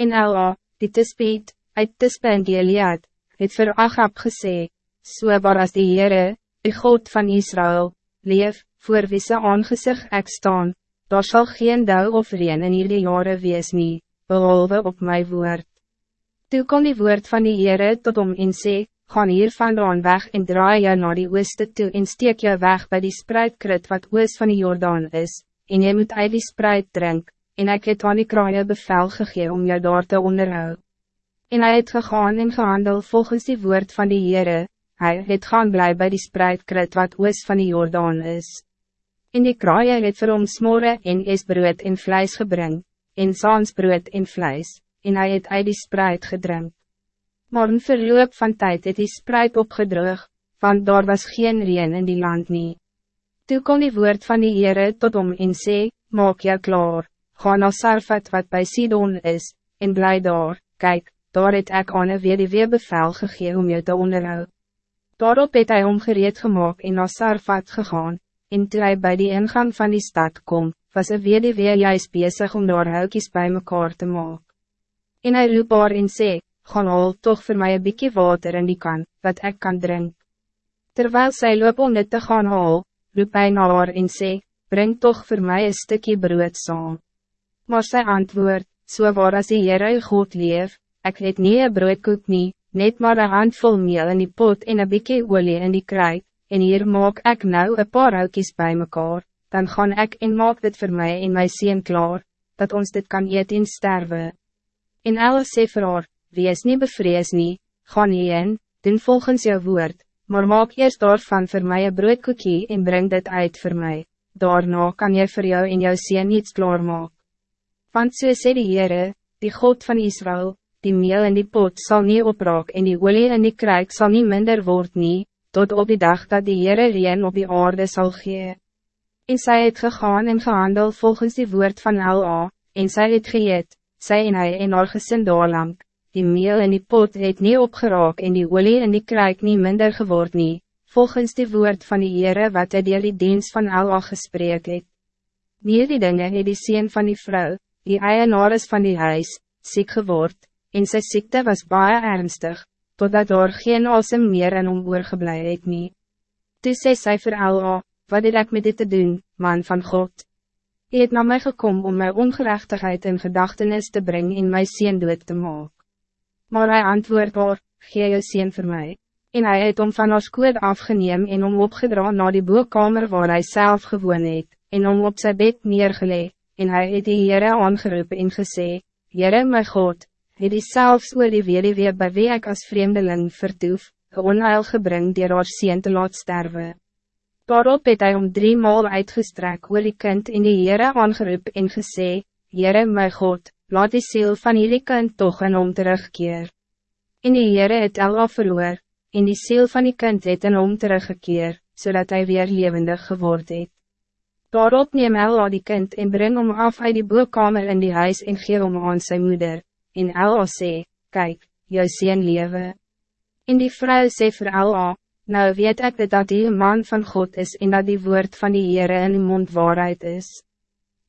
En Ela, die Tispiet, uit Tispe en Gilead, het vir Agab gesê, So waar as die Heere, die God van Israël, leef, voor wie sy aangezicht ek staan, daar zal geen dou of reen in hierdie jare wees nie, behalve op my woord. Toe kon die woord van die Heere tot om en sê, gaan hier vandaan weg en draai jou naar die ooste toe en steek jou weg bij die spruitkrit wat oos van die Jordaan is, en jy moet uit die spruit drink, en ek het aan die kraaie bevel gegee om jou daar te onderhou. En hij het gegaan en gehandel volgens die woord van die Heere, hy het gaan bly by die spruitkrit wat oos van die Jordaan is. En die kraaie het vir hom smore en esbrood en vlijs gebring, en saansbrood en vlijs, en hij het uit die spruit gedrink. Maar een verloop van tijd het die spruit opgedroog, want daar was geen reen in die land nie. Toe kon die woord van die Heere tot om en sê, maak jou klaar, ga na Sarfat wat bij Sidon is, en bly daar, kijk, daar het ek aan een weer bevel gegee om jou te onderhou. Daarop het hy omgereed gemaakt en na Sarfat gegaan, en toe hy by die ingang van die stad kom, was een weer juist bezig om daar huikies bij mekaar te maken. En hy roep haar en sê, gaan al toch voor mij een beetje water in die kan, wat ik kan drinken. Terwijl zij loop om dit te gaan haal, roep hij naar haar en sê, breng toch voor mij een stukje brood saam. Maar zij antwoord, so waar as die Heere God leef, ek het nie een broodkoek nie, net maar een handvol meel in die pot en een beetje olie in die kruik, en hier maak ik nou een paar houtjes bij mekaar, dan gaan ik en maak dit voor mij in mijn zien klaar, dat ons dit kan eten en sterven. En alles sê vir haar, wees niet bevrees nie, ga nie in, doen volgens jou woord, maar maak eerst daarvan voor mij een broodkoekie en breng dit uit voor mij. daarna kan jy voor jou en jou sien iets klaarmaak. Want so sê die Heere, die God van Israël, die meel in die pot zal niet opraak en die olie in die kruik zal niet minder word nie, tot op die dag dat die Heere reen op die aarde zal gee. En sy het gegaan en gehandel volgens die woord van L.A., en sy het geëet, sy en hy en haar gesin daarlang, die meel in die pot het nie opgeraak en die olie in die kruik nie minder geword nie, volgens die woord van die Heere wat hy dier die diens van Allah gesprek het. Nie die dinge het die van die vrouw, die eienaar is van die huis, ziek geword, en sy ziekte was baie ernstig, totdat daar geen asem meer in hom oorgeblij het nie. Toe sê sy vir Allah, wat het ek met dit te doen, man van God? Hij het na my gekom om my ongerechtigheid in gedachtenis te brengen in my sien dood te maken maar hij antwoord haar, gee jou sien voor mij. En hij het om van ons koed afgeneem en om opgedra naar die boekkamer waar hij zelf gewoon het, en om op zijn bed neergelegd, en hij het die Heere aangeroepen en gesê, Heere my God, het die selfs oor die weer by wie ek as vreemdeling vertoef, onheil gebring dier haar sien te laat sterven. Daarop het hy om drie maal uitgestrek oor die kind in die Heere aangeroep en gesê, Heere my God, laat die ziel van hierdie kind toch in hom terugkeer. En die Heere het Ella verloor, en die ziel van die kind het in hom teruggekeer, zodat hij weer levendig geworden het. Daarop neem Ella die kind en breng hom af uit die boekkamer in die huis en gee hom aan sy moeder, en Ella sê, kijk, jou sien lewe. En die vrouw sê vir Ella, nou weet ik dat die man van God is en dat die woord van die Heere in die mond waarheid is.